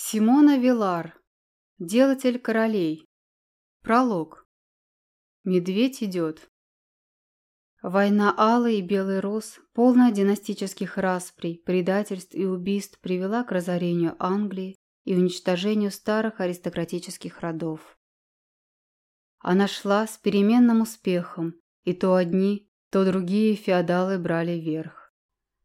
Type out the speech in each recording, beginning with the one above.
Симона Вилар. Делатель королей. Пролог. Медведь идет. Война Алый и Белый Рос, полная династических расприй, предательств и убийств, привела к разорению Англии и уничтожению старых аристократических родов. Она шла с переменным успехом, и то одни, то другие феодалы брали верх.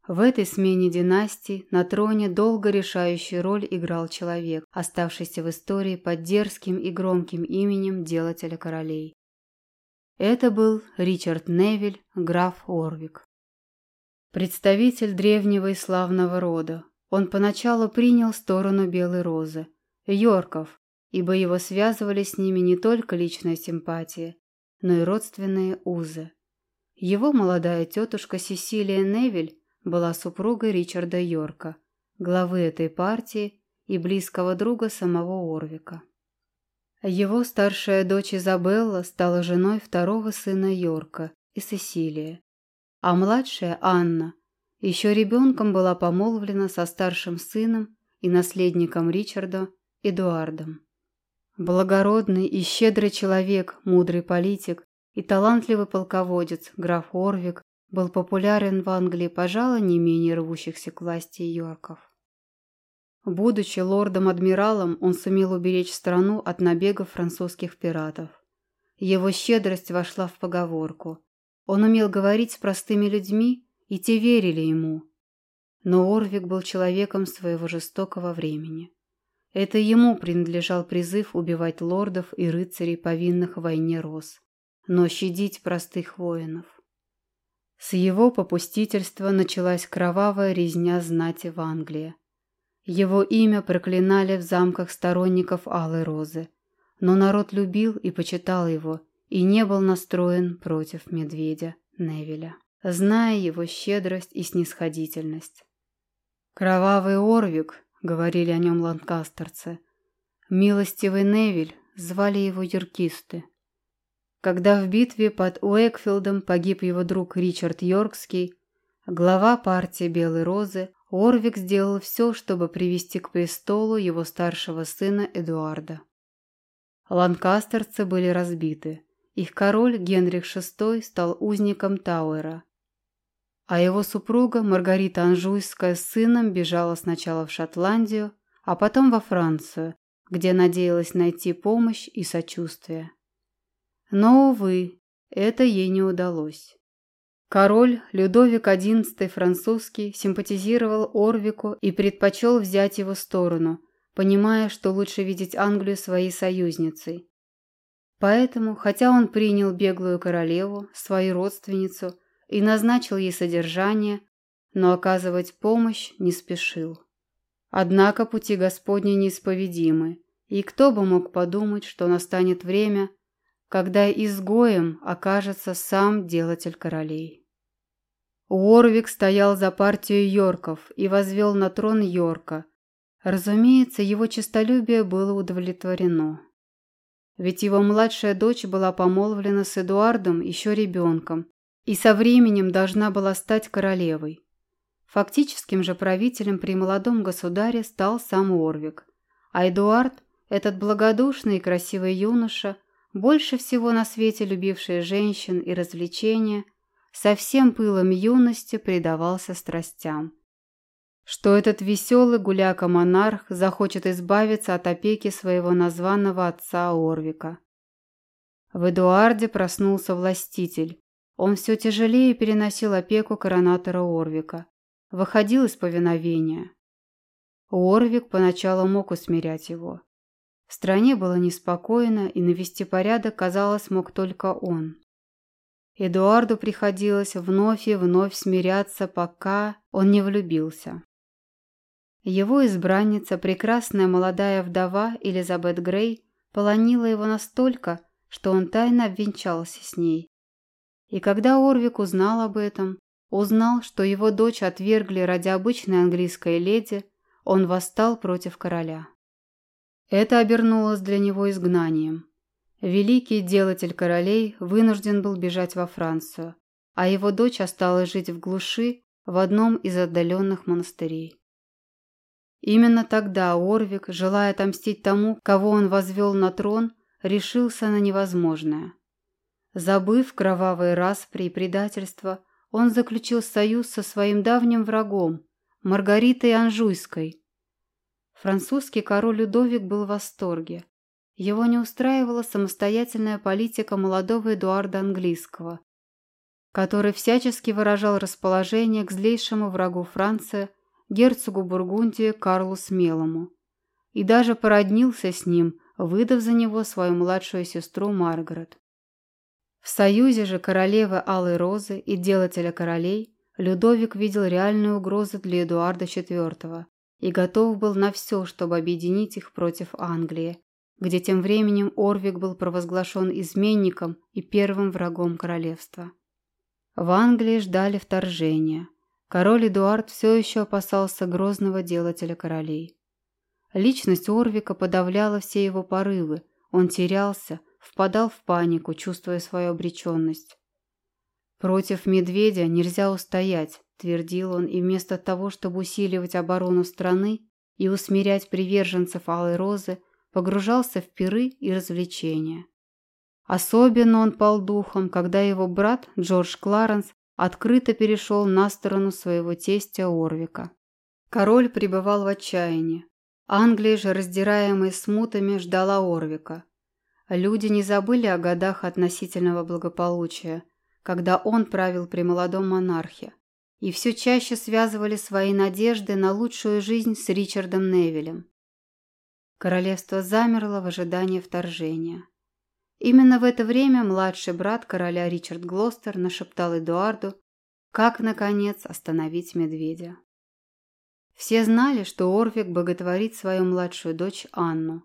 В этой смене династий на троне долго решающую роль играл человек, оставшийся в истории под дерзким и громким именем делателя королей. Это был Ричард Невиль, граф Орвик. Представитель древнего и славного рода, он поначалу принял сторону Белой Розы, Йорков, ибо его связывали с ними не только личная симпатия, но и родственные узы. Его молодая тетушка Сесилия Невиль была супругой Ричарда Йорка, главы этой партии и близкого друга самого Орвика. Его старшая дочь Изабелла стала женой второго сына Йорка и Сесилия, а младшая Анна еще ребенком была помолвлена со старшим сыном и наследником Ричарда Эдуардом. Благородный и щедрый человек, мудрый политик и талантливый полководец граф Орвик был популярен в Англии, пожалуй, не менее рвущихся к власти Йорков. Будучи лордом-адмиралом, он сумел уберечь страну от набегов французских пиратов. Его щедрость вошла в поговорку. Он умел говорить с простыми людьми, и те верили ему. Но Орвик был человеком своего жестокого времени. Это ему принадлежал призыв убивать лордов и рыцарей, повинных в войне роз, но щадить простых воинов. С его попустительства началась кровавая резня знати в Англии. Его имя проклинали в замках сторонников Алой Розы, но народ любил и почитал его и не был настроен против медведя Невеля, зная его щедрость и снисходительность. «Кровавый Орвик», — говорили о нем ланкастерцы, — «милостивый Невиль», — звали его юркисты. Когда в битве под Уэкфилдом погиб его друг Ричард Йоркский, глава партии Белой Розы, Орвик сделал все, чтобы привести к престолу его старшего сына Эдуарда. Ланкастерцы были разбиты. Их король Генрих VI стал узником Тауэра, а его супруга Маргарита Анжуйская с сыном бежала сначала в Шотландию, а потом во Францию, где надеялась найти помощь и сочувствие. Но, увы, это ей не удалось. Король Людовик XI французский симпатизировал Орвику и предпочел взять его сторону, понимая, что лучше видеть Англию своей союзницей. Поэтому, хотя он принял беглую королеву, свою родственницу, и назначил ей содержание, но оказывать помощь не спешил. Однако пути Господни неисповедимы, и кто бы мог подумать, что настанет время – когда изгоем окажется сам делатель королей. Уорвик стоял за партию Йорков и возвел на трон Йорка. Разумеется, его честолюбие было удовлетворено. Ведь его младшая дочь была помолвлена с Эдуардом еще ребенком и со временем должна была стать королевой. Фактическим же правителем при молодом государе стал сам Уорвик, а Эдуард, этот благодушный и красивый юноша, больше всего на свете любивший женщин и развлечения, со всем пылом юности предавался страстям. Что этот веселый гуляка-монарх захочет избавиться от опеки своего названного отца Орвика. В Эдуарде проснулся властитель. Он все тяжелее переносил опеку коронатора Орвика. Выходил из повиновения. Орвик поначалу мог усмирять его. Стране было неспокойно, и навести порядок, казалось, мог только он. Эдуарду приходилось вновь и вновь смиряться, пока он не влюбился. Его избранница, прекрасная молодая вдова Элизабет Грей, полонила его настолько, что он тайно обвенчался с ней. И когда Орвик узнал об этом, узнал, что его дочь отвергли ради обычной английской леди, он восстал против короля. Это обернулось для него изгнанием. Великий делатель королей вынужден был бежать во Францию, а его дочь осталась жить в глуши в одном из отдаленных монастырей. Именно тогда Орвик, желая отомстить тому, кого он возвел на трон, решился на невозможное. Забыв кровавые распри и предательство, он заключил союз со своим давним врагом, Маргаритой Анжуйской. Французский король Людовик был в восторге. Его не устраивала самостоятельная политика молодого Эдуарда Английского, который всячески выражал расположение к злейшему врагу Франции, герцогу Бургундии Карлу Смелому, и даже породнился с ним, выдав за него свою младшую сестру Маргарет. В союзе же королевы Алой Розы и делателя королей Людовик видел реальную угрозу для Эдуарда IV и готов был на все, чтобы объединить их против Англии, где тем временем Орвик был провозглашен изменником и первым врагом королевства. В Англии ждали вторжения. Король Эдуард все еще опасался грозного делателя королей. Личность Орвика подавляла все его порывы, он терялся, впадал в панику, чувствуя свою обреченность. «Против медведя нельзя устоять», – твердил он, и вместо того, чтобы усиливать оборону страны и усмирять приверженцев Алой Розы, погружался в пиры и развлечения. Особенно он пал духом, когда его брат Джордж Кларенс открыто перешел на сторону своего тестя Орвика. Король пребывал в отчаянии. Англия же, раздираемая смутами, ждала Орвика. Люди не забыли о годах относительного благополучия, когда он правил при молодом монархе, и все чаще связывали свои надежды на лучшую жизнь с Ричардом Невилем. Королевство замерло в ожидании вторжения. Именно в это время младший брат короля Ричард Глостер нашептал Эдуарду, как, наконец, остановить медведя. Все знали, что Орвик боготворит свою младшую дочь Анну,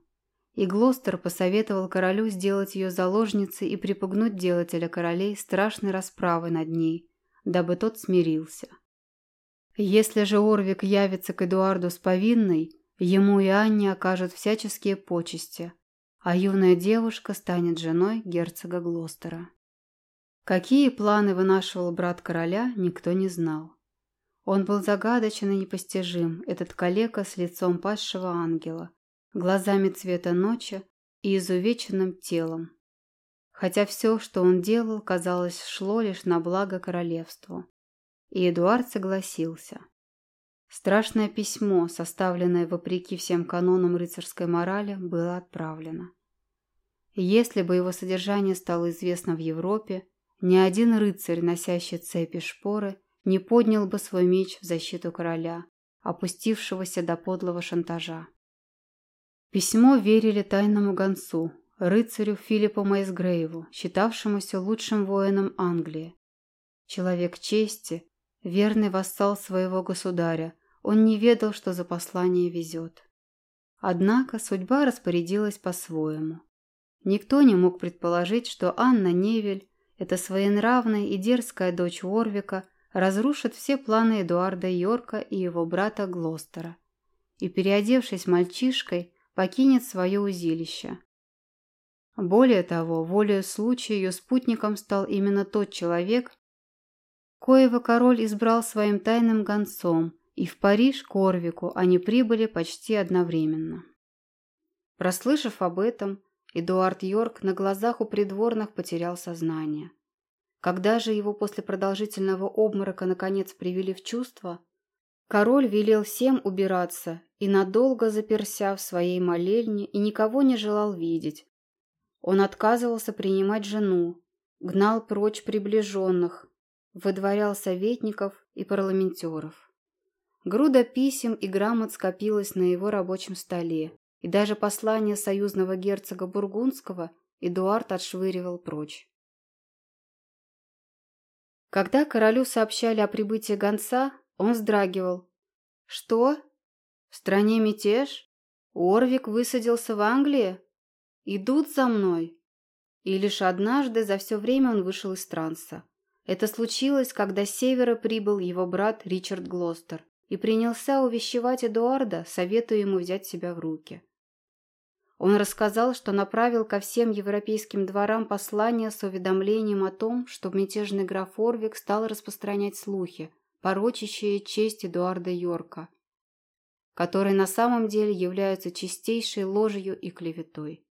и Глостер посоветовал королю сделать ее заложницей и припугнуть делателя королей страшной расправой над ней, дабы тот смирился. Если же Орвик явится к Эдуарду с повинной, ему и Анне окажут всяческие почести, а юная девушка станет женой герцога Глостера. Какие планы вынашивал брат короля, никто не знал. Он был загадочен и непостижим, этот калека с лицом пасшего ангела, глазами цвета ночи и изувеченным телом. Хотя все, что он делал, казалось, шло лишь на благо королевству. И Эдуард согласился. Страшное письмо, составленное вопреки всем канонам рыцарской морали, было отправлено. Если бы его содержание стало известно в Европе, ни один рыцарь, носящий цепи шпоры, не поднял бы свой меч в защиту короля, опустившегося до подлого шантажа. Письмо верили тайному гонцу, рыцарю Филиппу Мейсгрейву, считавшемуся лучшим воином Англии. Человек чести, верный вассал своего государя, он не ведал, что за послание везет. Однако судьба распорядилась по-своему. Никто не мог предположить, что Анна Невель, эта своенравная и дерзкая дочь Уорвика, разрушит все планы Эдуарда Йорка и его брата Глостера и, переодевшись мальчишкой, покинет свое узилище. Более того, волею случая ее спутником стал именно тот человек, коего король избрал своим тайным гонцом, и в Париж к Орвику они прибыли почти одновременно. Прослышав об этом, Эдуард Йорк на глазах у придворных потерял сознание. Когда же его после продолжительного обморока наконец привели в чувство, король велел всем убираться и надолго заперся в своей молельне и никого не желал видеть. Он отказывался принимать жену, гнал прочь приближенных, выдворял советников и парламентеров. Груда писем и грамот скопилась на его рабочем столе, и даже послание союзного герцога Бургундского Эдуард отшвыривал прочь. Когда королю сообщали о прибытии гонца, он вздрагивал. «Что? В стране мятеж? Орвик высадился в Англии? Идут за мной?» И лишь однажды за все время он вышел из транса. Это случилось, когда с севера прибыл его брат Ричард Глостер и принялся увещевать Эдуарда, советуя ему взять себя в руки. Он рассказал, что направил ко всем европейским дворам послание с уведомлением о том, что мятежный граф Орвик стал распространять слухи, порочащие честь Эдуарда Йорка. которые на самом деле являются чистейшей ложью и клеветой.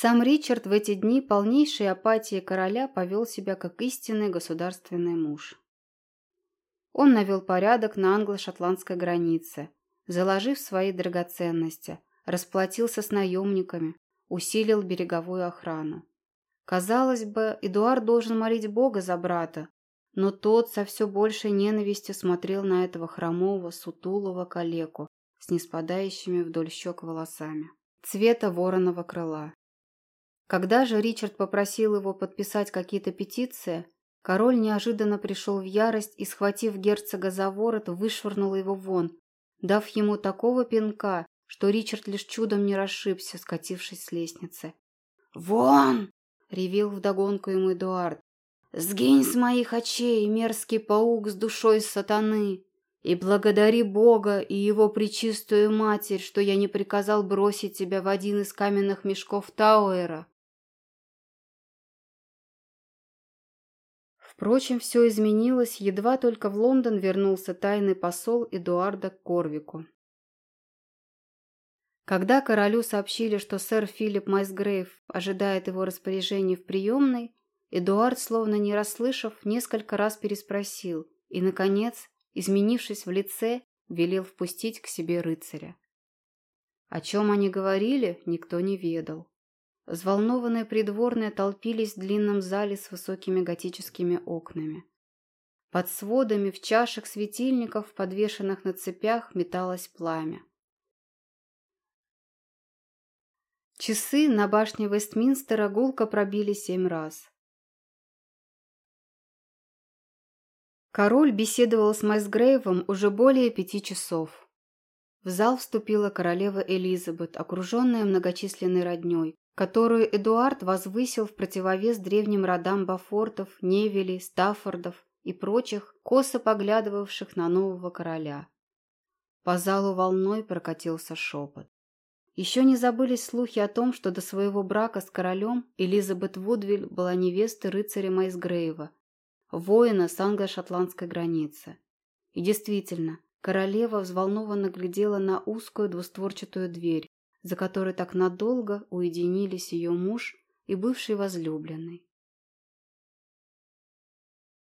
Сам Ричард в эти дни полнейшей апатии короля повел себя как истинный государственный муж. Он навел порядок на англо-шотландской границе, заложив свои драгоценности, расплатился с наемниками, усилил береговую охрану. Казалось бы, Эдуард должен молить Бога за брата, но тот со все большей ненавистью смотрел на этого хромого, сутулого калеку с неспадающими вдоль щек волосами, цвета вороного крыла. Когда же Ричард попросил его подписать какие-то петиции, король неожиданно пришел в ярость и, схватив герцога за ворот, вышвырнул его вон, дав ему такого пинка, что Ричард лишь чудом не расшибся, скатившись с лестницы. «Вон!» — ревел вдогонку ему Эдуард. «Сгинь с моих очей, мерзкий паук с душой сатаны, и благодари Бога и его пречистую матерь, что я не приказал бросить тебя в один из каменных мешков Тауэра». Впрочем, все изменилось, едва только в Лондон вернулся тайный посол Эдуарда Корвику. Когда королю сообщили, что сэр Филипп Майсгрейв ожидает его распоряжений в приемной, Эдуард, словно не расслышав, несколько раз переспросил и, наконец, изменившись в лице, велел впустить к себе рыцаря. О чем они говорили, никто не ведал. Взволнованные придворные толпились в длинном зале с высокими готическими окнами. Под сводами в чашах светильников, подвешенных на цепях, металось пламя. Часы на башне Вестминстера гулко пробили семь раз. Король беседовал с Майсгрейвом уже более пяти часов. В зал вступила королева Элизабет, окруженная многочисленной родней, которую Эдуард возвысил в противовес древним родам Бафортов, Невелей, Стаффордов и прочих, косо поглядывавших на нового короля. По залу волной прокатился шепот. Еще не забылись слухи о том, что до своего брака с королем Элизабет Вудвиль была невестой рыцаря Майсгрейва, воина с англо-шотландской границы. И действительно, королева взволнованно глядела на узкую двустворчатую дверь, за которой так надолго уединились ее муж и бывший возлюбленный.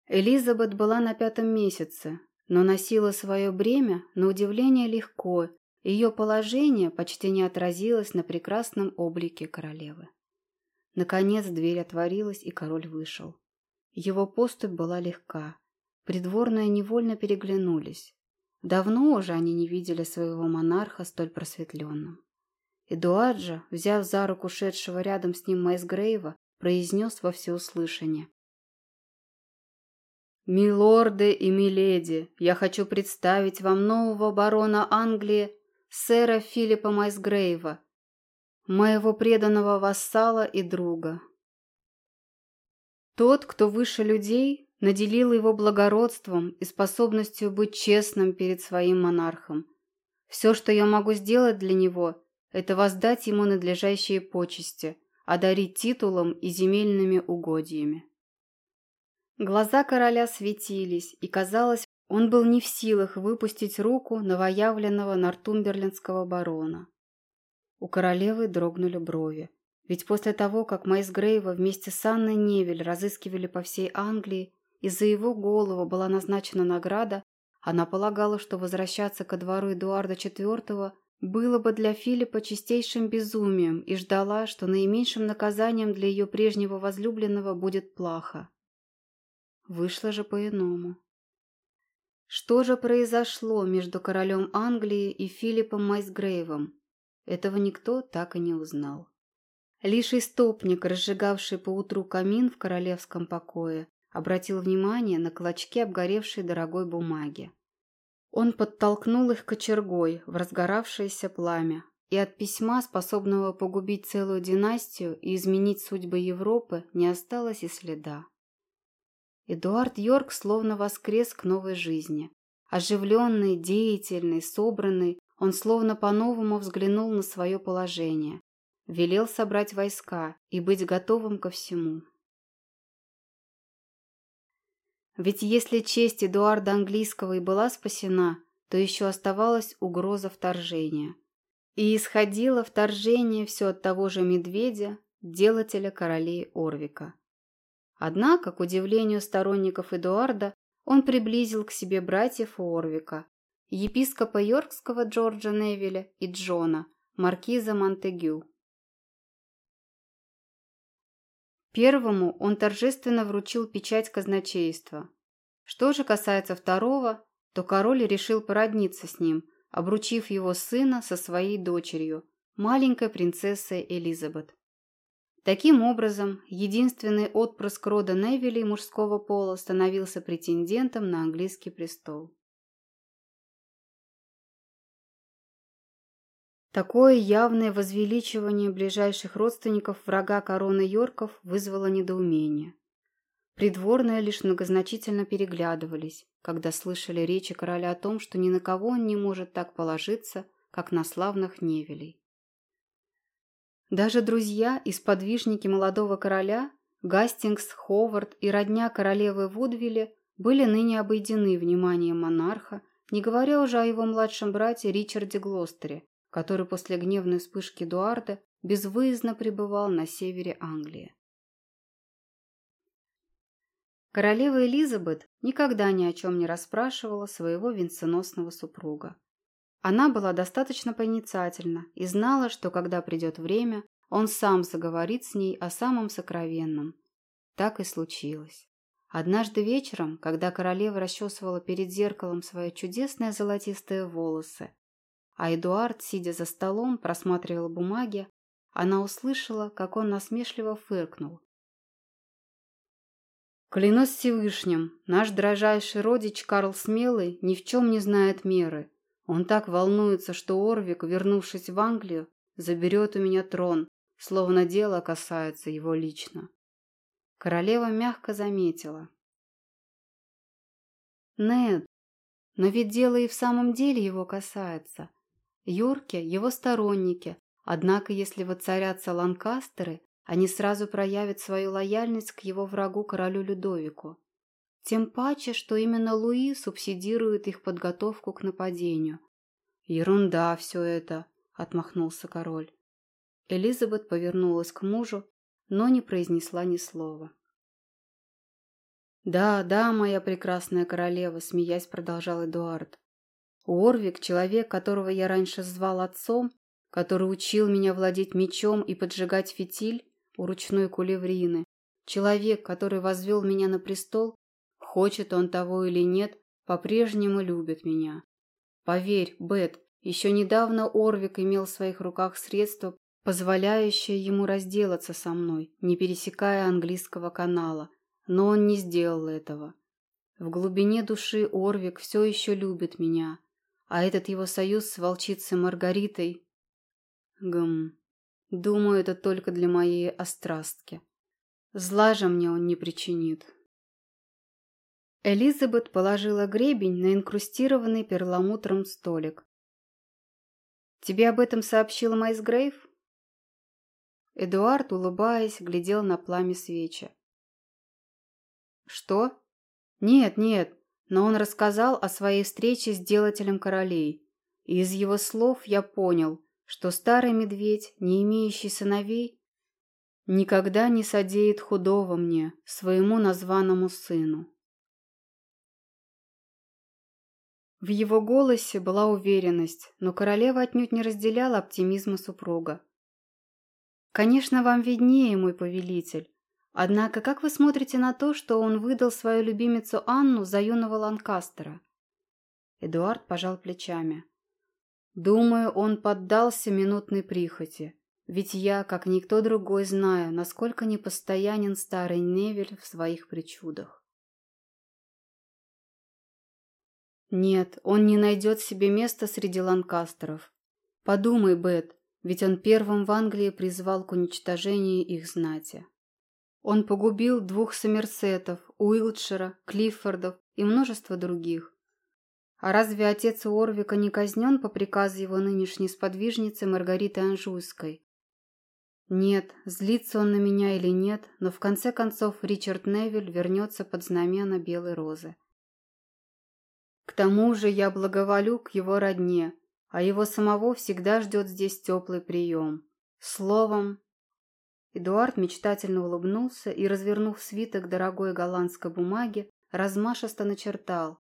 Элизабет была на пятом месяце, но носила свое бремя на удивление легко ее положение почти не отразилось на прекрасном облике королевы. Наконец дверь отворилась, и король вышел. Его поступь была легка. Придворные невольно переглянулись. Давно уже они не видели своего монарха столь просветленным. Эдуард же, взяв за руку шедшего рядом с ним Майсгрейва, произнес во всеуслышание. «Милорды и миледи, я хочу представить вам нового барона Англии сэра Филиппа Майсгрейва, моего преданного вассала и друга. Тот, кто выше людей, наделил его благородством и способностью быть честным перед своим монархом. Все, что я могу сделать для него, это воздать ему надлежащие почести, одарить титулом и земельными угодьями. Глаза короля светились, и, казалось, он был не в силах выпустить руку новоявленного нортумберлендского барона. У королевы дрогнули брови. Ведь после того, как Майс Грейва вместе с Анной Невель разыскивали по всей Англии, и за его голову была назначена награда, она полагала, что возвращаться ко двору Эдуарда IV было бы для Филиппа чистейшим безумием и ждала, что наименьшим наказанием для ее прежнего возлюбленного будет плаха. Вышло же по-иному. Что же произошло между королем Англии и Филиппом Майсгрейвом? Этого никто так и не узнал. Лишь истопник, разжигавший поутру камин в королевском покое, обратил внимание на клочки обгоревшей дорогой бумаги. Он подтолкнул их кочергой в разгоравшееся пламя, и от письма, способного погубить целую династию и изменить судьбы Европы, не осталось и следа. Эдуард Йорк словно воскрес к новой жизни. Оживленный, деятельный, собранный, он словно по-новому взглянул на свое положение. Велел собрать войска и быть готовым ко всему. Ведь если честь Эдуарда Английского и была спасена, то еще оставалась угроза вторжения. И исходило вторжение все от того же медведя, делателя королей Орвика. Однако, к удивлению сторонников Эдуарда, он приблизил к себе братьев Орвика, епископа Йоркского Джорджа Невиля и Джона, маркиза Монтегю. Первому он торжественно вручил печать казначейства. Что же касается второго, то король решил породниться с ним, обручив его сына со своей дочерью, маленькой принцессой Элизабет. Таким образом, единственный отпрыск рода Невилей мужского пола становился претендентом на английский престол. Такое явное возвеличивание ближайших родственников врага короны Йорков вызвало недоумение. Придворные лишь многозначительно переглядывались, когда слышали речи короля о том, что ни на кого он не может так положиться, как на славных Невелей. Даже друзья и сподвижники молодого короля, Гастингс, Ховард и родня королевы Вудвилле были ныне обойдены вниманием монарха, не говоря уже о его младшем брате Ричарде Глостере, который после гневной вспышки Эдуарда безвыездно пребывал на севере Англии. Королева Элизабет никогда ни о чем не расспрашивала своего венценосного супруга. Она была достаточно проницательна и знала, что когда придет время, он сам заговорит с ней о самом сокровенном. Так и случилось. Однажды вечером, когда королева расчесывала перед зеркалом свои чудесные золотистые волосы, а Эдуард, сидя за столом, просматривал бумаги, она услышала, как он насмешливо фыркнул. «Клянусь Всевышним, наш дрожайший родич Карл Смелый ни в чем не знает меры. Он так волнуется, что Орвик, вернувшись в Англию, заберет у меня трон, словно дело касается его лично». Королева мягко заметила. «Нед, но ведь дело и в самом деле его касается. Йорки – его сторонники, однако если воцарятся Ланкастеры, они сразу проявят свою лояльность к его врагу королю Людовику. Тем паче, что именно Луи субсидирует их подготовку к нападению. «Ерунда все это», – отмахнулся король. Элизабет повернулась к мужу, но не произнесла ни слова. «Да, да, моя прекрасная королева», – смеясь продолжал Эдуард. Орвик, человек, которого я раньше звал отцом, который учил меня владеть мечом и поджигать фитиль у ручной кулеврины, человек, который возвел меня на престол, хочет он того или нет, по-прежнему любит меня. Поверь, Бет, еще недавно Орвик имел в своих руках средства, позволяющее ему разделаться со мной, не пересекая английского канала, но он не сделал этого. В глубине души Орвик все еще любит меня, а этот его союз с волчицей Маргаритой... Гм... Думаю, это только для моей острастки. Зла же мне он не причинит. Элизабет положила гребень на инкрустированный перламутром столик. «Тебе об этом сообщила Майс Грейв?» Эдуард, улыбаясь, глядел на пламя свечи. «Что? Нет, нет, но он рассказал о своей встрече с делателем королей. И из его слов я понял, что старый медведь, не имеющий сыновей, никогда не содеет худого мне, своему названному сыну. В его голосе была уверенность, но королева отнюдь не разделяла оптимизма супруга. «Конечно, вам виднее, мой повелитель, Однако, как вы смотрите на то, что он выдал свою любимицу Анну за юного Ланкастера? Эдуард пожал плечами. Думаю, он поддался минутной прихоти. Ведь я, как никто другой, знаю, насколько непостоянен старый Невель в своих причудах. Нет, он не найдет себе места среди ланкастеров. Подумай, Бет, ведь он первым в Англии призвал к уничтожению их знати. Он погубил двух Сомерсетов, Уилтшира, Клиффордов и множество других. А разве отец Уорвика не казнен по приказу его нынешней сподвижницы Маргариты Анжуйской? Нет, злится он на меня или нет, но в конце концов Ричард Невиль вернется под знамена Белой Розы. К тому же я благоволю к его родне, а его самого всегда ждет здесь теплый прием. Словом... Эдуард мечтательно улыбнулся и, развернув свиток дорогой голландской бумаги, размашисто начертал.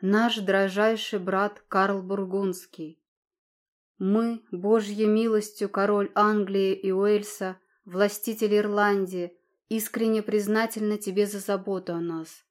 «Наш дрожайший брат Карл Бургундский, мы, Божьей милостью, король Англии и Уэльса, властитель Ирландии, искренне признательны тебе за заботу о нас.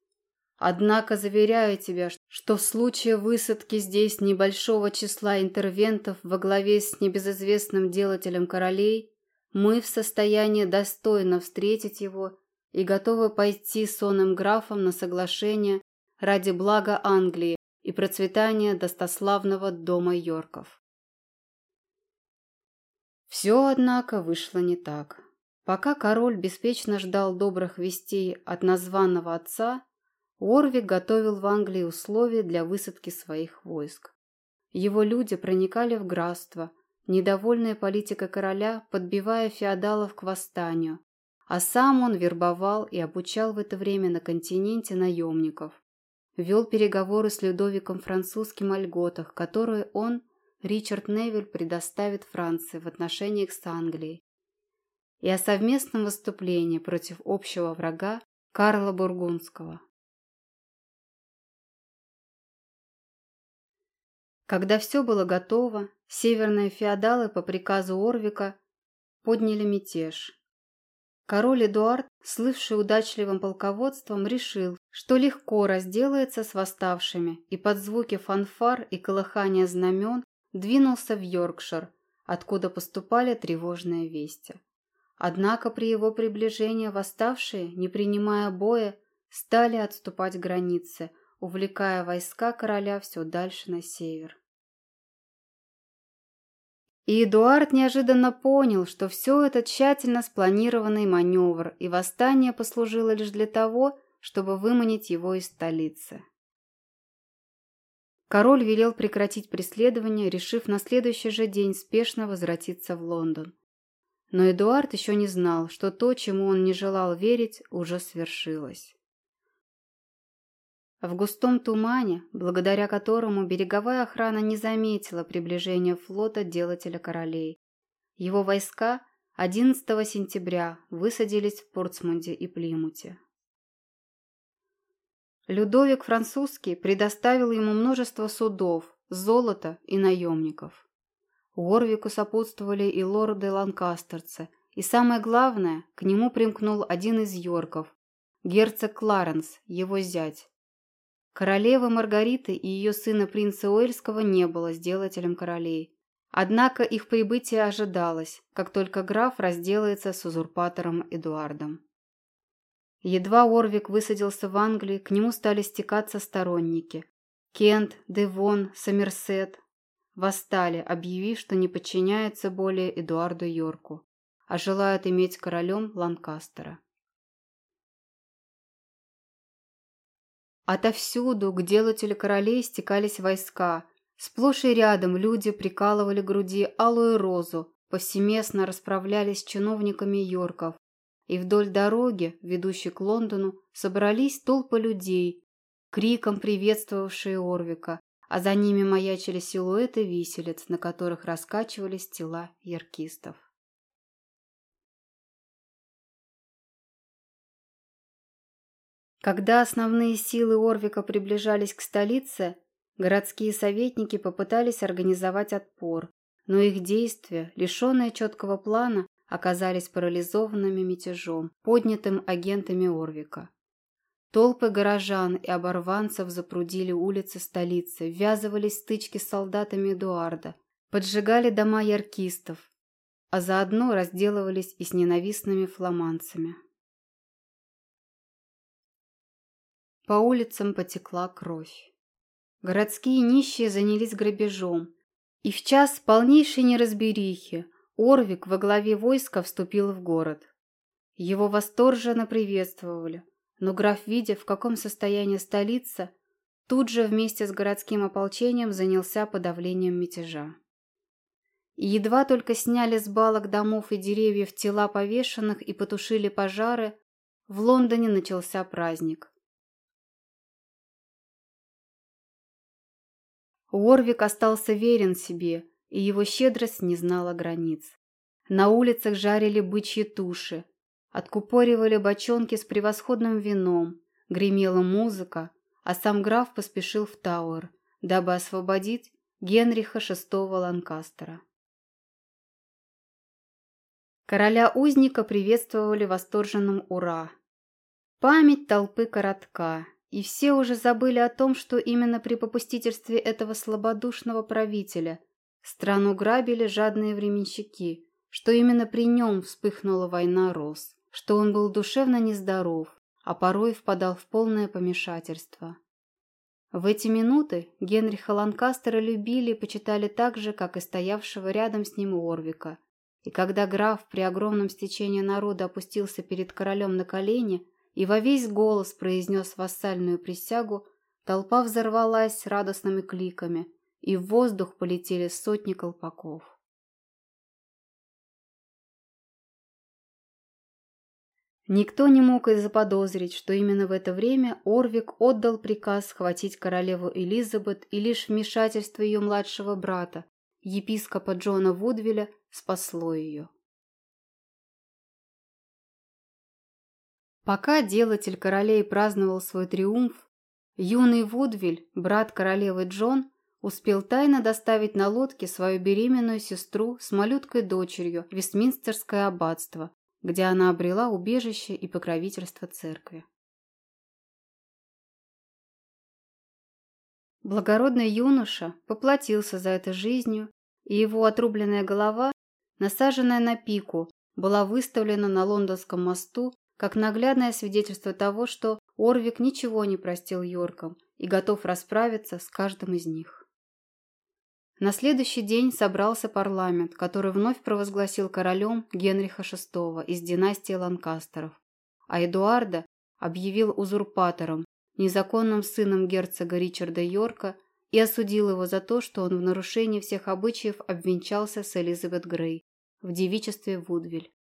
Однако заверяю тебя, что в случае высадки здесь небольшого числа интервентов во главе с небезызвестным делателем королей, мы в состоянии достойно встретить его и готовы пойти с онным графом на соглашение ради блага Англии и процветания достославного дома Йорков. Все, однако, вышло не так. Пока король беспечно ждал добрых вестей от названного отца, Орвик готовил в Англии условия для высадки своих войск. Его люди проникали в графство, недовольная политика короля, подбивая феодалов к восстанию, а сам он вербовал и обучал в это время на континенте наемников. Вел переговоры с Людовиком французским о льготах, которые он Ричард Невиль предоставит Франции в отношениях с Англией и о совместном выступлении против общего врага Карла Бургундского. Когда все было готово, северные феодалы по приказу Орвика подняли мятеж. Король Эдуард, слывший удачливым полководством, решил, что легко разделается с восставшими и под звуки фанфар и колыхания знамен двинулся в Йоркшир, откуда поступали тревожные вести. Однако при его приближении восставшие, не принимая боя, стали отступать границы, увлекая войска короля все дальше на север. И Эдуард неожиданно понял, что все это тщательно спланированный маневр, и восстание послужило лишь для того, чтобы выманить его из столицы. Король велел прекратить преследование, решив на следующий же день спешно возвратиться в Лондон. Но Эдуард еще не знал, что то, чему он не желал верить, уже свершилось. В густом тумане, благодаря которому береговая охрана не заметила приближения флота делателя королей, его войска 11 сентября высадились в Портсмунде и Плимуте. Людовик Французский предоставил ему множество судов, золота и наемников. Уорвику сопутствовали и лорды Ланкастерцы, и самое главное, к нему примкнул один из Йорков, герцог Кларенс, его зять. Королевы Маргариты и ее сына принца Уэльского не было сделателем королей. Однако их прибытие ожидалось, как только граф разделается с узурпатором Эдуардом. Едва Орвик высадился в Англии, к нему стали стекаться сторонники. Кент, Девон, Сомерсет восстали, объявив, что не подчиняются более Эдуарду Йорку, а желают иметь королем Ланкастера. Отовсюду к делателю королей стекались войска. Сплошь и рядом люди прикалывали груди алую розу, повсеместно расправлялись с чиновниками Йорков, и вдоль дороги, ведущей к Лондону, собрались толпы людей, криком приветствовавшие Орвика, а за ними маячили силуэты виселиц, на которых раскачивались тела яркистов. Когда основные силы Орвика приближались к столице, городские советники попытались организовать отпор, но их действия, лишенные четкого плана, оказались парализованными мятежом, поднятым агентами Орвика. Толпы горожан и оборванцев запрудили улицы столицы, ввязывались в стычки с солдатами Эдуарда, поджигали дома яркистов, а заодно разделывались и с ненавистными фламандцами. По улицам потекла кровь. Городские нищие занялись грабежом, и в час полнейшей неразберихи Орвик во главе войска вступил в город. Его восторженно приветствовали, но граф, видя, в каком состоянии столица, тут же вместе с городским ополчением занялся подавлением мятежа. и едва только сняли с балок домов и деревьев тела повешенных и потушили пожары, в Лондоне начался праздник. Уорвик остался верен себе, и его щедрость не знала границ. На улицах жарили бычьи туши, откупоривали бочонки с превосходным вином, гремела музыка, а сам граф поспешил в Тауэр, дабы освободить Генриха VI Ланкастера. Короля узника приветствовали восторженным «Ура!». Память толпы коротка, и все уже забыли о том, что именно при попустительстве этого слабодушного правителя страну грабили жадные временщики, что именно при нем вспыхнула война роз, что он был душевно нездоров, а порой впадал в полное помешательство. В эти минуты Генриха Ланкастера любили и почитали так же, как и стоявшего рядом с ним Орвика. И когда граф при огромном стечении народа опустился перед королем на колени и во весь голос произнес вассальную присягу, толпа взорвалась радостными кликами, и в воздух полетели сотни колпаков. Никто не мог и заподозрить, что именно в это время Орвик отдал приказ схватить королеву Элизабет, и лишь вмешательство ее младшего брата, епископа Джона Вудвилля, спасло ее. Пока делатель королей праздновал свой триумф, юный Вудвиль, брат королевы Джон, успел тайно доставить на лодке свою беременную сестру с малюткой дочерью в Вестминстерское аббатство, где она обрела убежище и покровительство церкви. Благородный юноша поплатился за это жизнью, и его отрубленная голова, насаженная на пику, была выставлена на лондонском мосту как наглядное свидетельство того, что Орвик ничего не простил Йоркам и готов расправиться с каждым из них. На следующий день собрался парламент, который вновь провозгласил королем Генриха VI из династии Ланкастеров, а Эдуарда объявил узурпатором, незаконным сыном герцога Ричарда Йорка и осудил его за то, что он в нарушении всех обычаев обвенчался с Элизабет Грей в девичестве Вудвиль.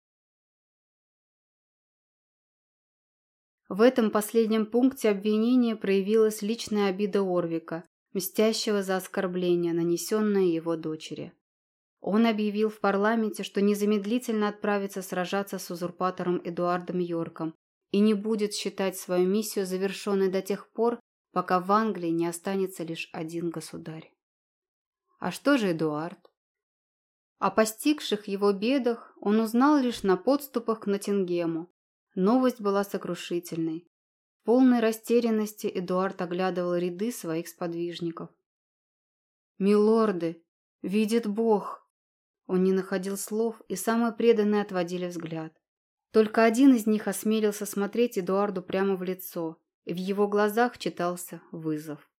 В этом последнем пункте обвинения проявилась личная обида Орвика, мстящего за оскорбление, нанесенное его дочери. Он объявил в парламенте, что незамедлительно отправится сражаться с узурпатором Эдуардом Йорком и не будет считать свою миссию завершенной до тех пор, пока в Англии не останется лишь один государь. А что же Эдуард? О постигших его бедах он узнал лишь на подступах к Ноттингему. Новость была сокрушительной полной растерянности Эдуард оглядывал ряды своих сподвижников. «Милорды! Видит Бог!» Он не находил слов, и самые преданные отводили взгляд. Только один из них осмелился смотреть Эдуарду прямо в лицо, и в его глазах читался вызов.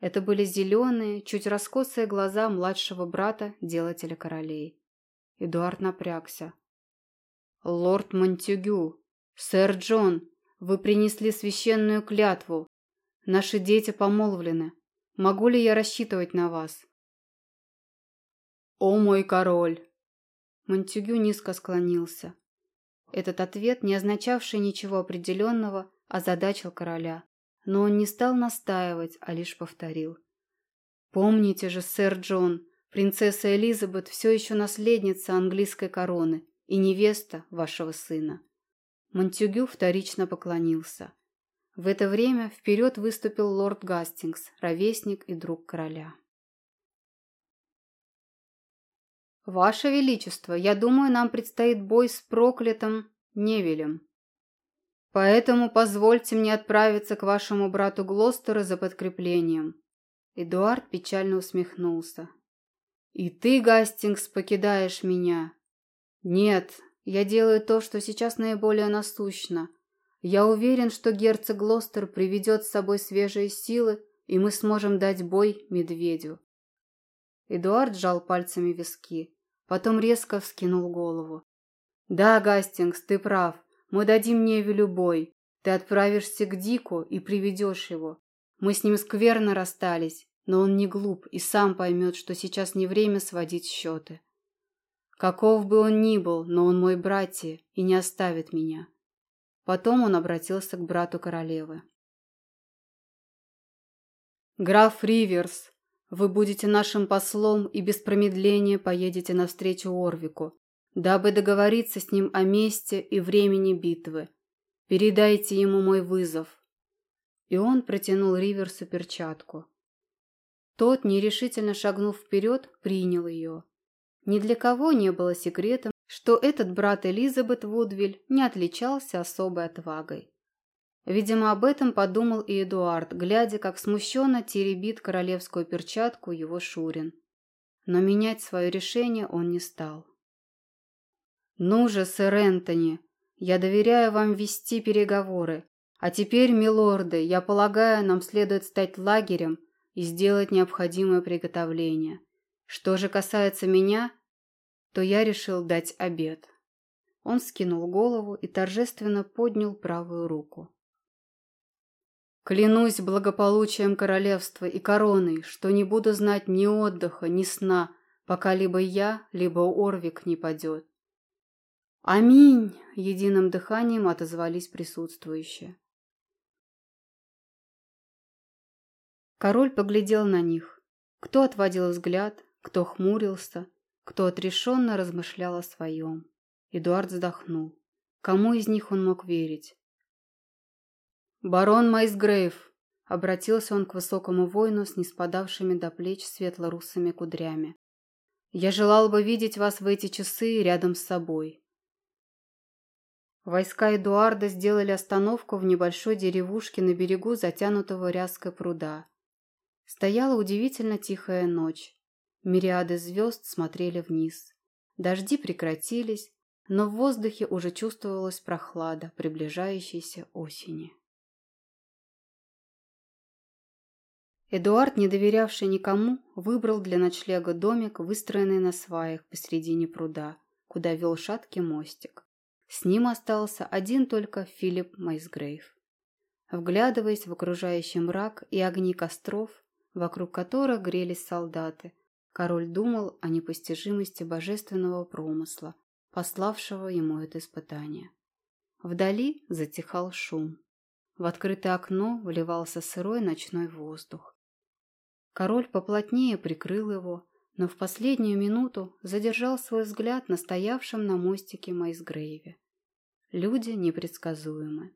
Это были зеленые, чуть раскосые глаза младшего брата, делателя королей. Эдуард напрягся. «Лорд Монтюгю! Сэр Джон! Вы принесли священную клятву. Наши дети помолвлены. Могу ли я рассчитывать на вас? О мой король! Монтюгю низко склонился. Этот ответ, не означавший ничего определенного, озадачил короля. Но он не стал настаивать, а лишь повторил. «Помните же, сэр Джон, принцесса Элизабет все еще наследница английской короны и невеста вашего сына. Монтюгю вторично поклонился. В это время вперед выступил лорд Гастингс, ровесник и друг короля. «Ваше Величество, я думаю, нам предстоит бой с проклятым Невелем. Поэтому позвольте мне отправиться к вашему брату Глостеру за подкреплением». Эдуард печально усмехнулся. «И ты, Гастингс, покидаешь меня?» «Нет, я делаю то, что сейчас наиболее насущно. Я уверен, что герцог Глостер приведет с собой свежие силы, и мы сможем дать бой медведю. Эдуард сжал пальцами виски, потом резко вскинул голову. «Да, Гастингс, ты прав. Мы дадим Невелю бой. Ты отправишься к Дику и приведешь его. Мы с ним скверно расстались, но он не глуп и сам поймет, что сейчас не время сводить счеты. Каков бы он ни был, но он мой братья и не оставит меня. Потом он обратился к брату королевы. «Граф Риверс, вы будете нашим послом и без промедления поедете навстречу Орвику, дабы договориться с ним о месте и времени битвы. Передайте ему мой вызов». И он протянул Риверсу перчатку. Тот, нерешительно шагнув вперед, принял ее. Ни для кого не было секретом, что этот брат Элизабет Вудвиль не отличался особой отвагой. Видимо, об этом подумал и Эдуард, глядя, как смущенно теребит королевскую перчатку его Шурин. Но менять свое решение он не стал. «Ну же, сэр Энтони, я доверяю вам вести переговоры. А теперь, милорды, я полагаю, нам следует стать лагерем и сделать необходимое приготовление. Что же касается меня, то я решил дать обед». Он скинул голову и торжественно поднял правую руку. Клянусь благополучием королевства и короной, что не буду знать ни отдыха, ни сна, пока либо я, либо Орвик не падет. Аминь! Единым дыханием отозвались присутствующие. Король поглядел на них. Кто отводил взгляд, кто хмурился, кто отрешенно размышлял о своем. Эдуард вздохнул. Кому из них он мог верить? «Барон Майсгрейв!» — обратился он к высокому воину с неспадавшими до плеч светло-русыми кудрями. «Я желал бы видеть вас в эти часы рядом с собой». Войска Эдуарда сделали остановку в небольшой деревушке на берегу затянутого ряской пруда. Стояла удивительно тихая ночь. Мириады звезд смотрели вниз. Дожди прекратились, но в воздухе уже чувствовалась прохлада приближающейся осени. Эдуард, не доверявший никому, выбрал для ночлега домик, выстроенный на сваях посредине пруда, куда вел шаткий мостик. С ним остался один только Филипп Майсгрейв. Вглядываясь в окружающий мрак и огни костров, вокруг которых грелись солдаты, король думал о непостижимости божественного промысла, пославшего ему это испытание. Вдали затихал шум. В открытое окно вливался сырой ночной воздух. Король поплотнее прикрыл его, но в последнюю минуту задержал свой взгляд на стоявшем на мостике Майсгрейве. Люди непредсказуемы.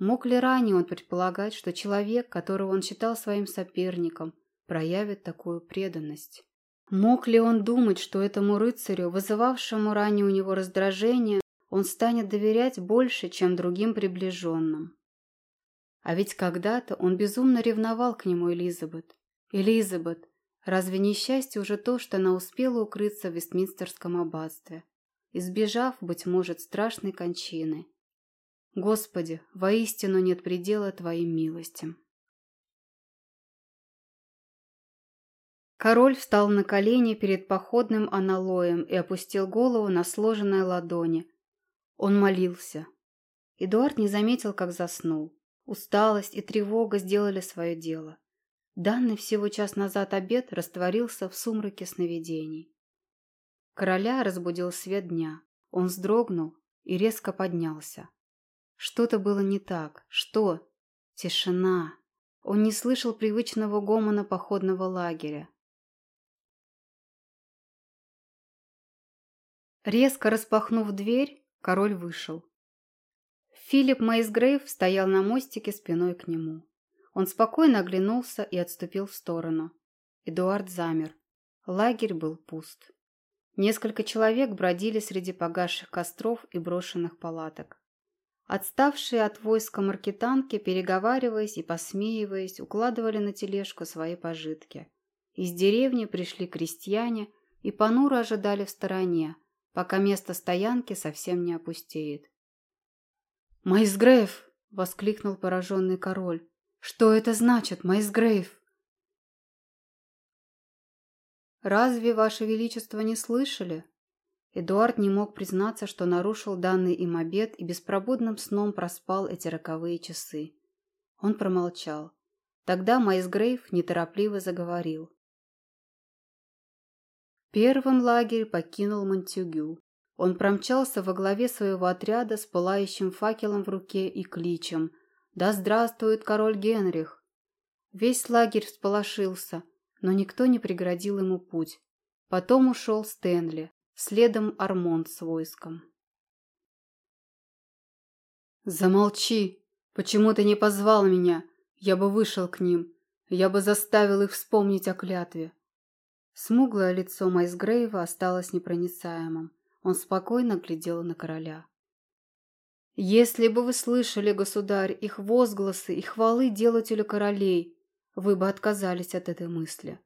Мог ли ранее он предполагать, что человек, которого он считал своим соперником, проявит такую преданность? Мог ли он думать, что этому рыцарю, вызывавшему ранее у него раздражение, он станет доверять больше, чем другим приближенным? А ведь когда-то он безумно ревновал к нему Элизабет. Элизабет, разве не счастье уже то, что она успела укрыться в Вестминстерском аббатстве, избежав, быть может, страшной кончины? Господи, воистину нет предела Твоим милостям. Король встал на колени перед походным аналоем и опустил голову на сложенные ладони. Он молился. Эдуард не заметил, как заснул. Усталость и тревога сделали свое дело. Данный всего час назад обед растворился в сумраке сновидений. Короля разбудил свет дня. Он вздрогнул и резко поднялся. Что-то было не так. Что? Тишина. Он не слышал привычного гомона походного лагеря. Резко распахнув дверь, король вышел. Филипп Мейсгрейв стоял на мостике спиной к нему. Он спокойно оглянулся и отступил в сторону. Эдуард замер. Лагерь был пуст. Несколько человек бродили среди погасших костров и брошенных палаток. Отставшие от войска маркетанки, переговариваясь и посмеиваясь, укладывали на тележку свои пожитки. Из деревни пришли крестьяне и понуро ожидали в стороне, пока место стоянки совсем не опустеет. «Майсгрейв!» — воскликнул пораженный король. Что это значит, Майсгрейв? Разве, Ваше Величество, не слышали? Эдуард не мог признаться, что нарушил данный им обед и беспробудным сном проспал эти роковые часы. Он промолчал. Тогда Майсгрейв неторопливо заговорил. Первым лагерь покинул Монтюгю. Он промчался во главе своего отряда с пылающим факелом в руке и кличем «Да здравствует король Генрих!». Весь лагерь всполошился, но никто не преградил ему путь. Потом ушел Стэнли, следом Армонд с войском. «Замолчи! Почему ты не позвал меня? Я бы вышел к ним. Я бы заставил их вспомнить о клятве». Смуглое лицо Майсгрейва осталось непроницаемым. Он спокойно глядел на короля. «Если бы вы слышали, государь, их возгласы и хвалы делателю королей, вы бы отказались от этой мысли.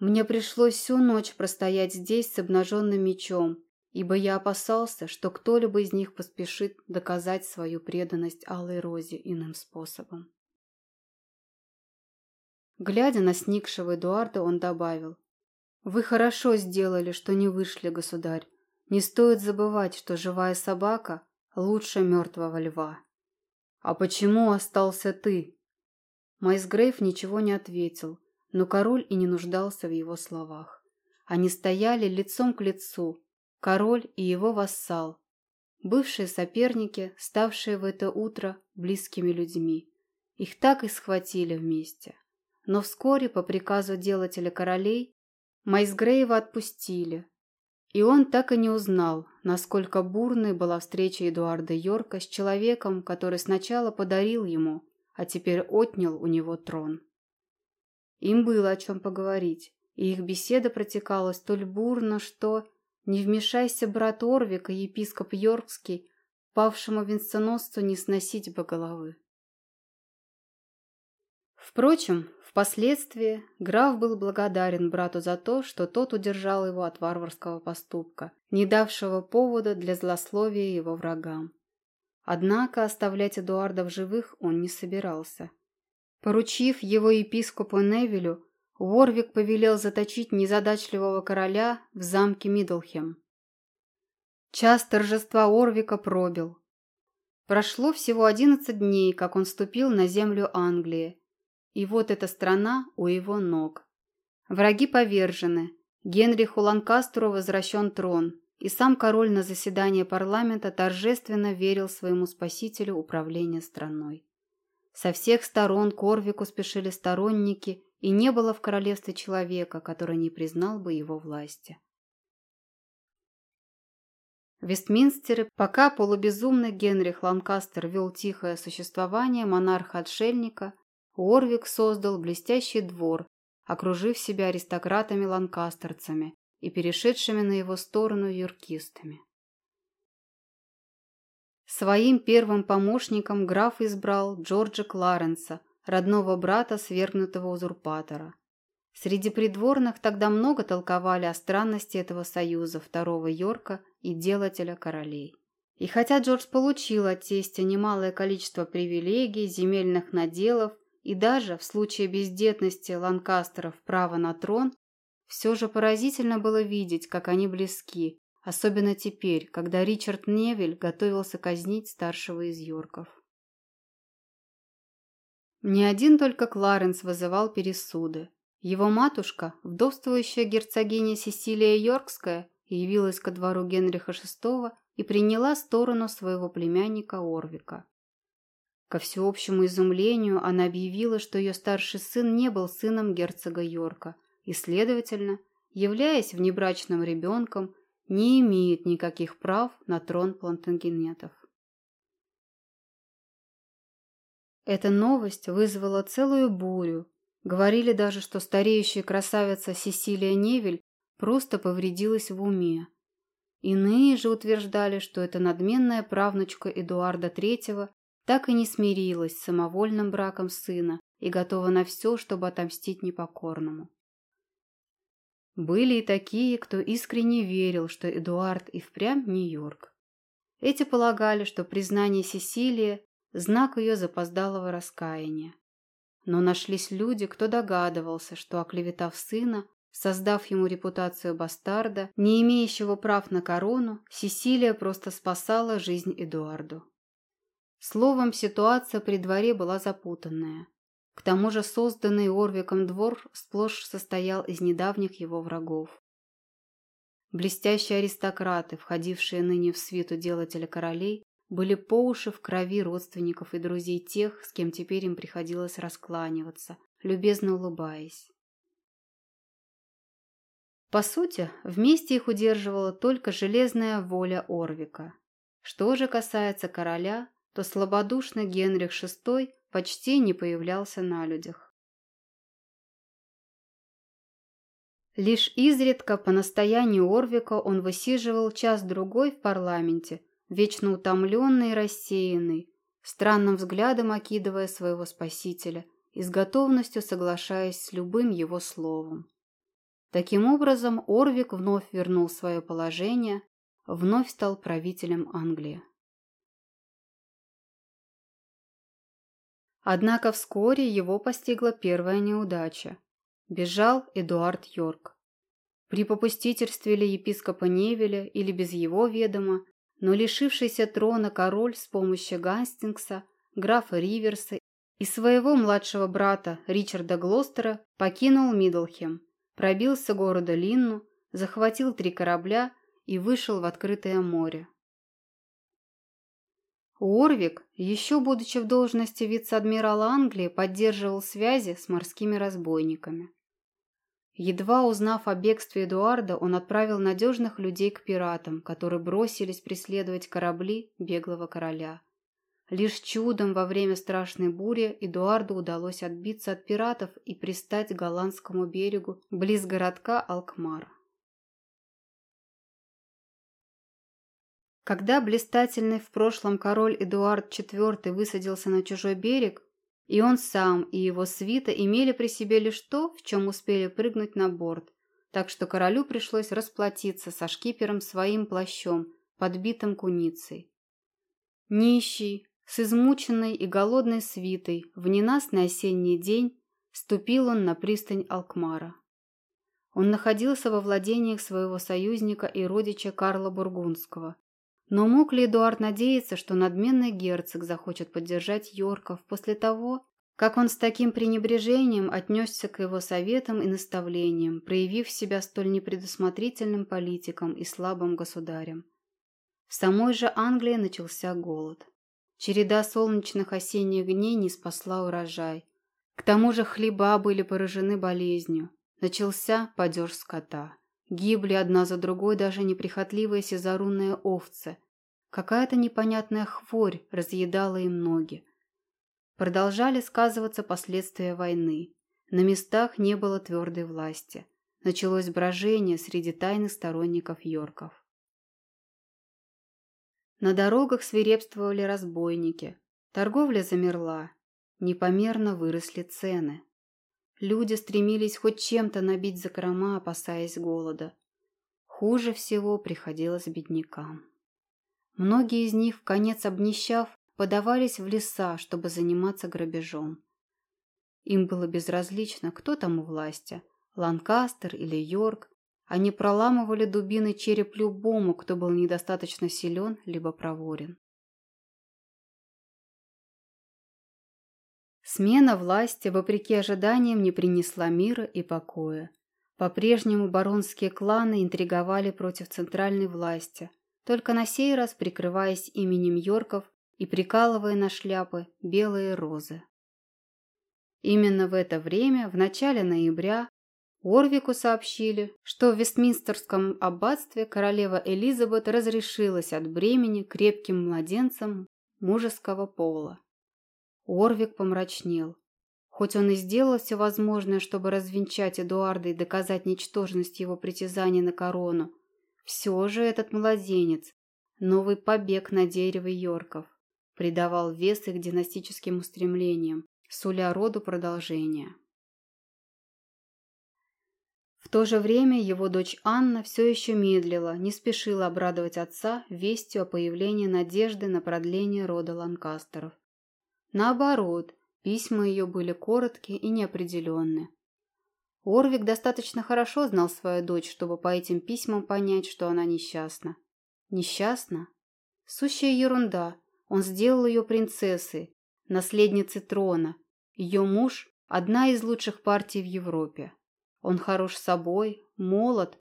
Мне пришлось всю ночь простоять здесь с обнаженным мечом, ибо я опасался, что кто-либо из них поспешит доказать свою преданность Алой Розе иным способом. Глядя на сникшего Эдуарда, он добавил, «Вы хорошо сделали, что не вышли, государь. Не стоит забывать, что живая собака лучше мертвого льва». «А почему остался ты?» Майсгрейв ничего не ответил, но король и не нуждался в его словах. Они стояли лицом к лицу, король и его вассал, бывшие соперники, ставшие в это утро близкими людьми. Их так и схватили вместе. Но вскоре, по приказу делателя королей, Майсгрейва отпустили, и он так и не узнал, насколько бурной была встреча Эдуарда Йорка с человеком, который сначала подарил ему, а теперь отнял у него трон. Им было о чем поговорить, и их беседа протекала столь бурно, что, не вмешайся брат Орвик и епископ Йоркский, павшему венценосцу не сносить бы головы. Впрочем, Впоследствии граф был благодарен брату за то, что тот удержал его от варварского поступка, не давшего повода для злословия его врагам. Однако оставлять Эдуарда в живых он не собирался. Поручив его епископу Невилю, Уорвик повелел заточить незадачливого короля в замке Мидлхем. Час торжества Орвика пробил. Прошло всего одиннадцать дней, как он ступил на землю Англии, и вот эта страна у его ног. Враги повержены. Генриху Ланкастеру возвращен трон, и сам король на заседании парламента торжественно верил своему спасителю управления страной. Со всех сторон к Орвику спешили сторонники, и не было в королевстве человека, который не признал бы его власти. В Вестминстере, пока полубезумный Генрих Ланкастер вел тихое существование монарха-отшельника, Уорвик создал блестящий двор, окружив себя аристократами-ланкастерцами и перешедшими на его сторону юркистами. Своим первым помощником граф избрал Джорджа Кларенса, родного брата свергнутого узурпатора. Среди придворных тогда много толковали о странности этого союза второго Йорка и делателя королей. И хотя Джордж получил от тестя немалое количество привилегий, земельных наделов и даже в случае бездетности Ланкастеров право на трон, все же поразительно было видеть, как они близки, особенно теперь, когда Ричард Невель готовился казнить старшего из Йорков. Не один только Кларенс вызывал пересуды. Его матушка, вдовствующая герцогиня Сесилия Йоркская, явилась ко двору Генриха VI и приняла сторону своего племянника Орвика. Ко всеобщему изумлению она объявила, что ее старший сын не был сыном герцога Йорка и, следовательно, являясь внебрачным ребенком, не имеет никаких прав на трон плантагенетов. Эта новость вызвала целую бурю. Говорили даже, что стареющая красавица Сесилия Невель просто повредилась в уме. Иные же утверждали, что это надменная правнучка Эдуарда III так и не смирилась с самовольным браком сына и готова на все, чтобы отомстить непокорному. Были и такие, кто искренне верил, что Эдуард и впрямь Нью-Йорк. Эти полагали, что признание Сесилии – знак ее запоздалого раскаяния. Но нашлись люди, кто догадывался, что, оклеветав сына, создав ему репутацию бастарда, не имеющего прав на корону, Сесилия просто спасала жизнь Эдуарду. Словом, ситуация при дворе была запутанная. К тому же созданный Орвиком двор сплошь состоял из недавних его врагов. Блестящие аристократы, входившие ныне в свиту делателя королей, были по уши в крови родственников и друзей тех, с кем теперь им приходилось раскланиваться, любезно улыбаясь. По сути, вместе их удерживала только железная воля Орвика. Что же касается короля, то слабодушный Генрих VI почти не появлялся на людях. Лишь изредка по настоянию Орвика он высиживал час-другой в парламенте, вечно утомленный и рассеянный, странным взглядом окидывая своего спасителя и с готовностью соглашаясь с любым его словом. Таким образом, Орвик вновь вернул свое положение, вновь стал правителем Англии. Однако вскоре его постигла первая неудача. Бежал Эдуард Йорк. При попустительстве ли епископа Невеля или без его ведома, но лишившийся трона король с помощью Гастингса, графа Риверса и своего младшего брата Ричарда Глостера покинул Мидлхем, пробился города Линну, захватил три корабля и вышел в открытое море. Уорвик, еще будучи в должности вице-адмирала Англии, поддерживал связи с морскими разбойниками. Едва узнав о бегстве Эдуарда, он отправил надежных людей к пиратам, которые бросились преследовать корабли беглого короля. Лишь чудом во время страшной бури Эдуарду удалось отбиться от пиратов и пристать к голландскому берегу близ городка Алкмар. Когда блистательный в прошлом король Эдуард IV высадился на чужой берег, и он сам, и его свита имели при себе лишь то, в чем успели прыгнуть на борт, так что королю пришлось расплатиться со шкипером своим плащом, подбитым куницей. Нищий, с измученной и голодной свитой в ненастный осенний день ступил он на пристань Алкмара. Он находился во владениях своего союзника и родича Карла Бургундского. Но мог ли Эдуард надеяться, что надменный герцог захочет поддержать Йорков после того, как он с таким пренебрежением отнесся к его советам и наставлениям, проявив себя столь непредусмотрительным политиком и слабым государем? В самой же Англии начался голод. Череда солнечных осенних дней не спасла урожай. К тому же хлеба были поражены болезнью. Начался падеж скота. Гибли одна за другой даже неприхотливые сизарунные овцы. Какая-то непонятная хворь разъедала им ноги. Продолжали сказываться последствия войны. На местах не было твердой власти. Началось брожение среди тайных сторонников Йорков. На дорогах свирепствовали разбойники. Торговля замерла. Непомерно выросли цены. Люди стремились хоть чем-то набить закрома, опасаясь голода. Хуже всего приходилось беднякам. Многие из них, в конец обнищав, подавались в леса, чтобы заниматься грабежом. Им было безразлично, кто там у власти – Ланкастер или Йорк, они проламывали дубины череп любому, кто был недостаточно силен либо проворен. Смена власти, вопреки ожиданиям, не принесла мира и покоя. По-прежнему баронские кланы интриговали против центральной власти, только на сей раз прикрываясь именем Йорков и прикалывая на шляпы белые розы. Именно в это время, в начале ноября, Орвику сообщили, что в Вестминстерском аббатстве королева Элизабет разрешилась от бремени крепким младенцам мужеского пола. Орвик помрачнел. Хоть он и сделал все возможное, чтобы развенчать Эдуарда и доказать ничтожность его притязаний на корону, все же этот младенец, новый побег на дереве Йорков, придавал вес их династическим устремлениям, суля роду продолжения. В то же время его дочь Анна все еще медлила, не спешила обрадовать отца вестью о появлении надежды на продление рода Ланкастеров. Наоборот, письма ее были короткие и неопределенные. Орвик достаточно хорошо знал свою дочь, чтобы по этим письмам понять, что она несчастна. Несчастна? Сущая ерунда. Он сделал ее принцессой, наследницей трона. Ее муж – одна из лучших партий в Европе. Он хорош собой, молод.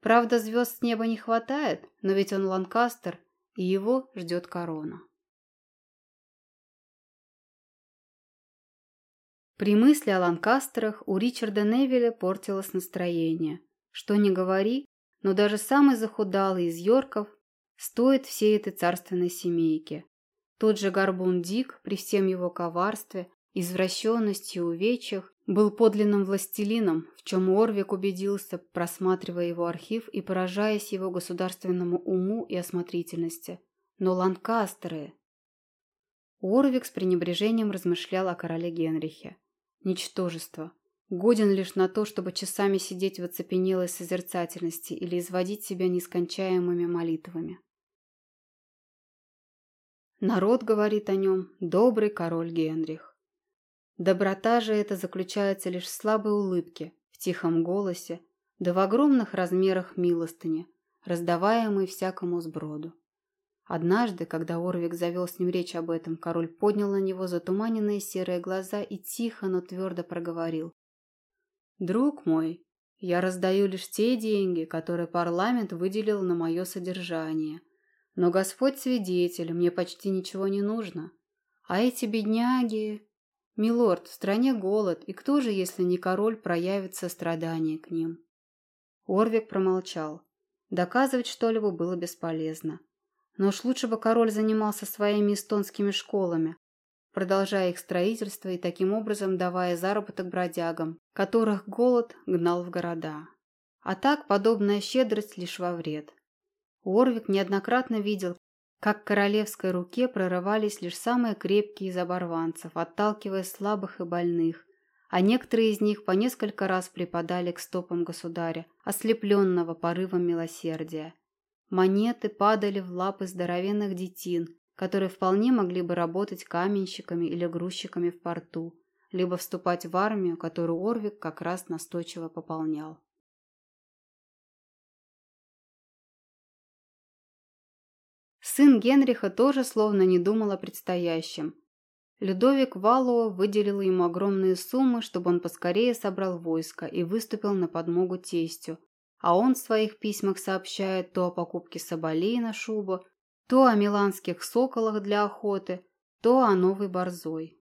Правда, звезд с неба не хватает, но ведь он Ланкастер, и его ждет корона. При мысли о Ланкастерах у Ричарда Невилля портилось настроение. Что ни говори, но даже самый захудалый из Йорков стоит всей этой царственной семейки. Тот же Горбун Дик, при всем его коварстве, извращенности и увечьях, был подлинным властелином, в чем Орвик убедился, просматривая его архив и поражаясь его государственному уму и осмотрительности. Но Ланкастеры... Орвик с пренебрежением размышлял о короле Генрихе. Ничтожество. Годен лишь на то, чтобы часами сидеть в оцепенелой созерцательности или изводить себя нескончаемыми молитвами. Народ говорит о нем «добрый король Генрих». Доброта же эта заключается лишь в слабой улыбке, в тихом голосе, да в огромных размерах милостыни, раздаваемой всякому сброду. Однажды, когда Орвик завел с ним речь об этом, король поднял на него затуманенные серые глаза и тихо, но твердо проговорил. «Друг мой, я раздаю лишь те деньги, которые парламент выделил на мое содержание. Но Господь свидетель, мне почти ничего не нужно. А эти бедняги... Милорд, в стране голод, и кто же, если не король, проявит сострадание к ним?» Орвик промолчал. Доказывать что-либо было бесполезно. Но уж лучше бы король занимался своими эстонскими школами, продолжая их строительство и таким образом давая заработок бродягам, которых голод гнал в города. А так подобная щедрость лишь во вред. Уорвик неоднократно видел, как к королевской руке прорывались лишь самые крепкие из оборванцев, отталкивая слабых и больных, а некоторые из них по несколько раз припадали к стопам государя, ослепленного порывом милосердия. Монеты падали в лапы здоровенных детин, которые вполне могли бы работать каменщиками или грузчиками в порту, либо вступать в армию, которую Орвик как раз настойчиво пополнял. Сын Генриха тоже словно не думал о предстоящем. Людовик Валуа выделил ему огромные суммы, чтобы он поскорее собрал войско и выступил на подмогу тестю, а он в своих письмах сообщает то о покупке соболей на шубу, то о миланских соколах для охоты, то о новой борзой.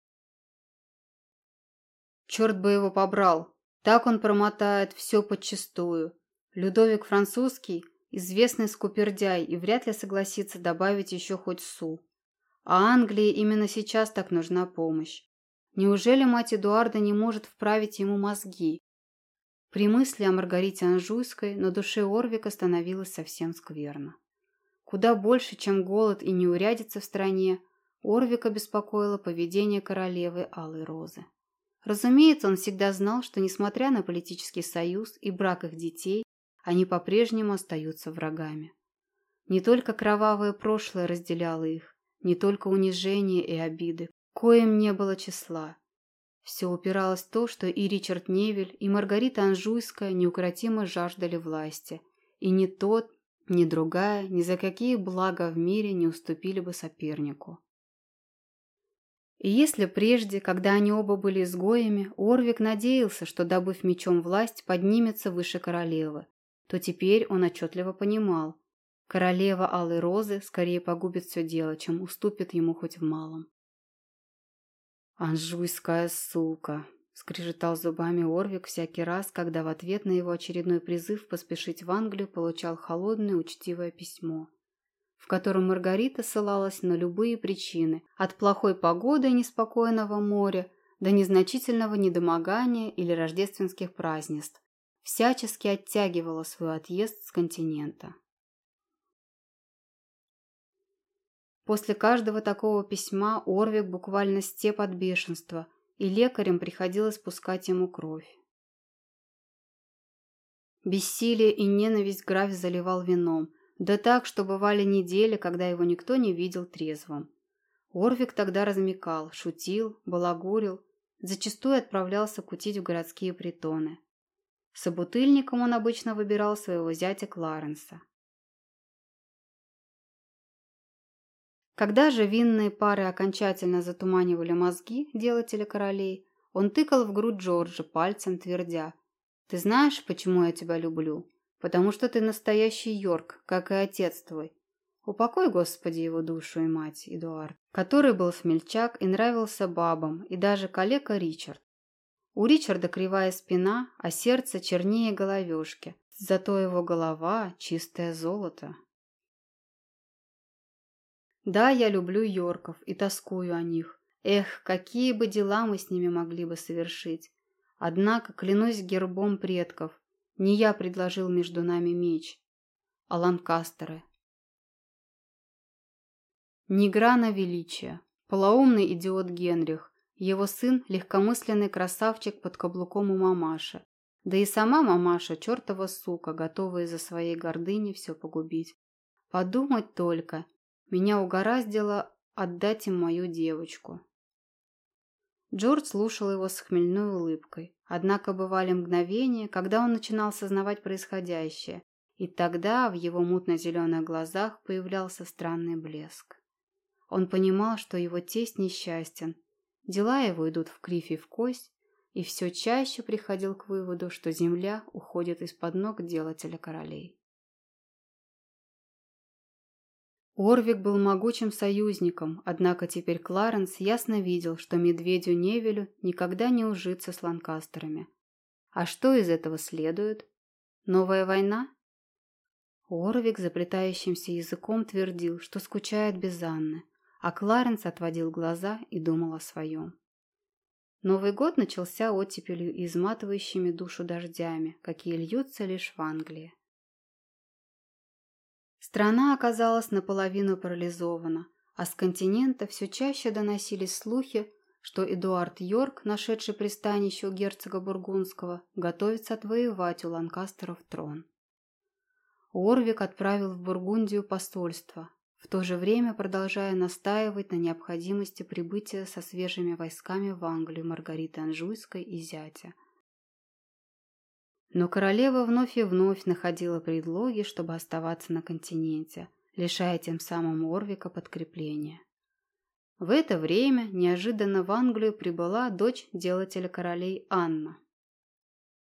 Черт бы его побрал, так он промотает все подчистую. Людовик Французский – известный скупердяй и вряд ли согласится добавить еще хоть су. А Англии именно сейчас так нужна помощь. Неужели мать Эдуарда не может вправить ему мозги? При мысли о Маргарите Анжуйской на душе Орвика становилось совсем скверно. Куда больше, чем голод и неурядица в стране, Орвика беспокоило поведение королевы Алой Розы. Разумеется, он всегда знал, что, несмотря на политический союз и брак их детей, они по-прежнему остаются врагами. Не только кровавое прошлое разделяло их, не только унижение и обиды, коим не было числа, все упиралось в то, что и Ричард Невель, и Маргарита Анжуйская неукротимо жаждали власти, и ни тот, ни другая ни за какие блага в мире не уступили бы сопернику. И если прежде, когда они оба были изгоями, Орвик надеялся, что, добыв мечом власть, поднимется выше королевы, то теперь он отчетливо понимал, королева Алой Розы скорее погубит все дело, чем уступит ему хоть в малом. «Анжуйская сука!» – скрежетал зубами Орвик всякий раз, когда в ответ на его очередной призыв поспешить в Англию получал холодное учтивое письмо, в котором Маргарита ссылалась на любые причины, от плохой погоды и неспокойного моря до незначительного недомогания или рождественских празднеств, всячески оттягивала свой отъезд с континента. После каждого такого письма Орвик буквально степ от бешенства, и лекарям приходилось пускать ему кровь. Бессилие и ненависть граф заливал вином, да так, что бывали недели, когда его никто не видел трезвым. Орвик тогда размекал, шутил, балагурил, зачастую отправлялся кутить в городские притоны. Собутыльником он обычно выбирал своего зятя Кларенса. Когда же винные пары окончательно затуманивали мозги делателя королей, он тыкал в грудь Джорджа пальцем, твердя «Ты знаешь, почему я тебя люблю? потому что ты настоящий Йорк, как и отец твой. Упокой, Господи, его душу и мать, Эдуард, который был смельчак и нравился бабам, и даже коллега Ричард. У Ричарда кривая спина, а сердце чернее головешки, зато его голова – чистое золото. Да, я люблю Йорков и тоскую о них. Эх, какие бы дела мы с ними могли бы совершить. Однако, клянусь гербом предков, не я предложил между нами меч, а Ланкастеры. Неграна величия, полоумный идиот Генрих, его сын – легкомысленный красавчик под каблуком у мамаши, да и сама мамаша – чертова сука, готовая из-за своей гордыни все погубить. Подумать только – меня угораздило отдать им мою девочку. Джордж слушал его с хмельной улыбкой. Однако бывали мгновения, когда он начинал сознавать происходящее, и тогда в его мутно-зеленых глазах появлялся странный блеск. Он понимал, что его тесть несчастен, дела его идут в кривь и в кость, и все чаще приходил к выводу, что земля уходит из-под ног делателя королей. Орвик был могучим союзником, однако теперь Кларенс ясно видел, что медведю Невелю никогда не ужиться с ланкастерами. А что из этого следует? Новая война? Орвик заплетающимся языком твердил, что скучает без Анны, а Кларенс отводил глаза и думал о своем. Новый год начался оттепелью и изматывающими душу дождями, какие льются лишь в Англии. Страна оказалась наполовину парализована, а с континента все чаще доносились слухи, что Эдуард Йорк, нашедший пристанище у герцога Бургундского, готовится отвоевать у Ланкастеров трон. Орвик отправил в Бургундию посольство, в то же время продолжая настаивать на необходимости прибытия со свежими войсками в Англию Маргариты Анжуйской и зятя – но королева вновь и вновь находила предлоги, чтобы оставаться на континенте, лишая тем самым Орвика подкрепления. В это время неожиданно в Англию прибыла дочь делателя королей Анна.